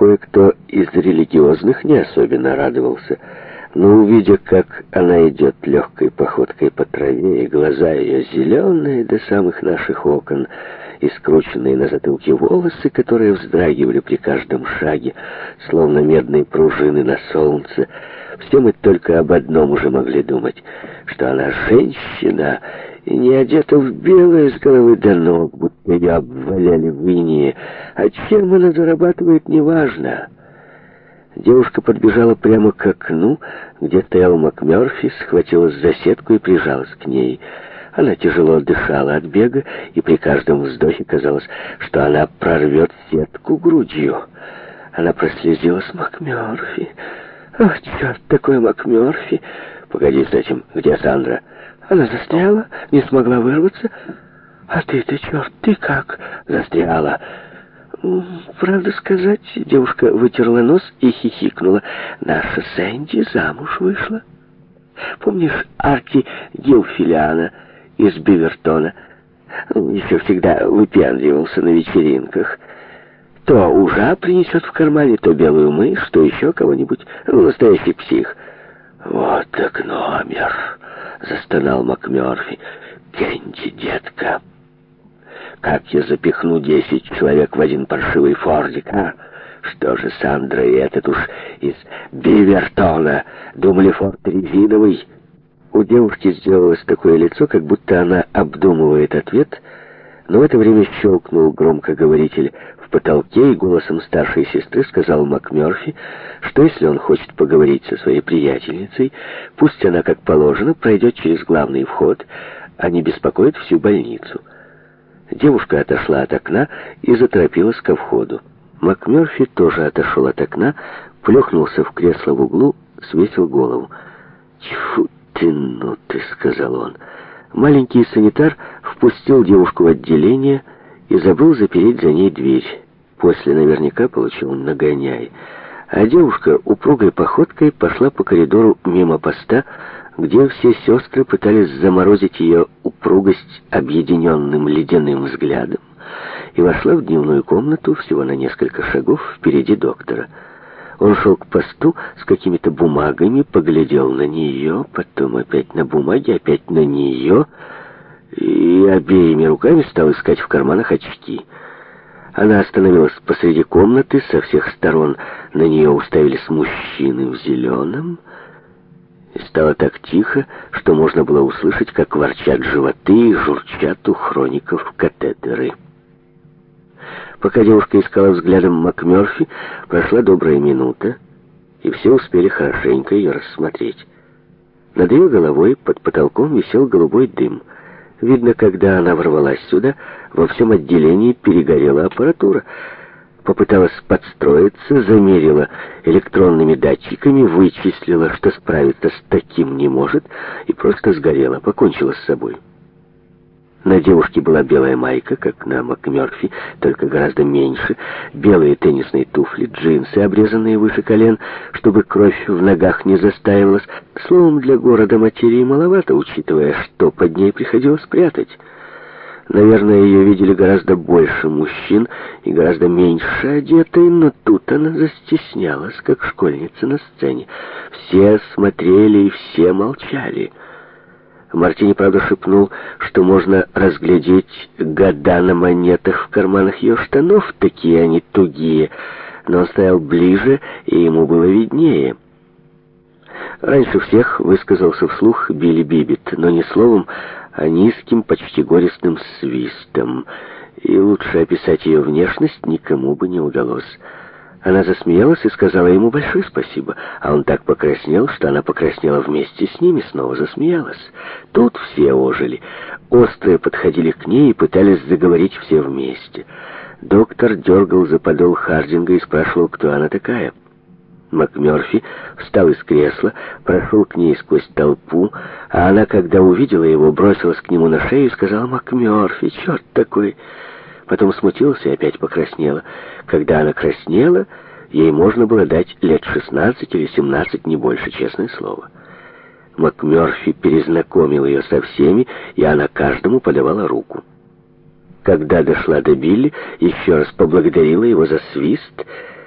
кое-кто из религиозных не особенно радовался, но увидя, как она идет легкой походкой по траве, и глаза ее зеленые до самых наших окон, и скрученные на затылке волосы, которые вздрагивали при каждом шаге, словно медные пружины на солнце, все мы только об одном уже могли думать, что она женщина — и не одета в белое с головы до ног, будто ее обваляли в инии. А чем она зарабатывает, неважно. Девушка подбежала прямо к окну, где стоял МакМёрфи, схватилась за сетку и прижалась к ней. Она тяжело дышала от бега, и при каждом вздохе казалось, что она прорвет сетку грудью. Она прослезилась с МакМёрфи. «Ах, черт, такой МакМёрфи!» «Погоди с этим. Где Сандра?» Она застряла, не смогла вырваться. А ты-то, черт, ты как застряла? Правда сказать, девушка вытерла нос и хихикнула. Наша Сэнди замуж вышла. Помнишь арки Гилфилиана из Бивертона? Еще всегда выпендривался на вечеринках. То ужа принесет в кармане, то белую мышь, то еще кого-нибудь. Ну, настоящий псих. «Вот так номер!» — застонал МакМёрфи. «Кенди, детка, как я запихну десять человек в один паршивый фордик, а? Что же Сандра и этот уж из Бивертона думали форт резиновый?» У девушки сделалось такое лицо, как будто она обдумывает ответ — но в это время щелкнул громкоговоритель в потолке, и голосом старшей сестры сказал МакМёрфи, что если он хочет поговорить со своей приятельницей, пусть она, как положено, пройдет через главный вход, а не беспокоит всю больницу. Девушка отошла от окна и заторопилась ко входу. МакМёрфи тоже отошел от окна, плюхнулся в кресло в углу, свесил голову. «Тьфу ты, ну ты!» — сказал он. Маленький санитар впустил девушку в отделение и забыл запереть за ней дверь. После наверняка получил нагоняй. А девушка упругой походкой пошла по коридору мимо поста, где все сестры пытались заморозить ее упругость объединенным ледяным взглядом, и вошла в дневную комнату всего на несколько шагов впереди доктора. Он шел к посту с какими-то бумагами, поглядел на нее, потом опять на бумаги, опять на нее и обеими руками стал искать в карманах очки. Она остановилась посреди комнаты, со всех сторон на нее уставились мужчины в зеленом, и стало так тихо, что можно было услышать, как ворчат животы и журчат у хроников катетеры. Пока девушка искала взглядом МакМёрфи, прошла добрая минута, и все успели хорошенько ее рассмотреть. Над ее головой под потолком висел голубой дым — Видно, когда она ворвалась сюда, во всем отделении перегорела аппаратура. Попыталась подстроиться, замерила электронными датчиками, вычислила, что справиться с таким не может, и просто сгорела, покончила с собой. На девушке была белая майка, как на МакМёрфи, только гораздо меньше, белые теннисные туфли, джинсы, обрезанные выше колен, чтобы кровь в ногах не застаивалась. Словом, для города материи маловато, учитывая, что под ней приходилось спрятать. Наверное, ее видели гораздо больше мужчин и гораздо меньше одетой, но тут она застеснялась, как школьница на сцене. Все смотрели и все молчали. Мартини, правда, шепнул, что можно разглядеть года на монетах в карманах ее штанов, такие они тугие, но он стоял ближе, и ему было виднее. Раньше всех высказался вслух Билли Бибит, но не словом, а низким, почти горестным свистом, и лучше описать ее внешность никому бы не удалось. Она засмеялась и сказала ему большое спасибо, а он так покраснел, что она покраснела вместе с ними, снова засмеялась. Тут все ожили. Острые подходили к ней и пытались заговорить все вместе. Доктор дергал за подол Хардинга и спрашивал, кто она такая. МакМёрфи встал из кресла, прошел к ней сквозь толпу, а она, когда увидела его, бросилась к нему на шею и сказала, «МакМёрфи, черт такой!» потом смутилась и опять покраснела. Когда она краснела, ей можно было дать лет 16 или 17, не больше, честное слово. МакМёрфи перезнакомил ее со всеми, и она каждому подавала руку. Когда дошла до Билли, еще раз поблагодарила его за свист,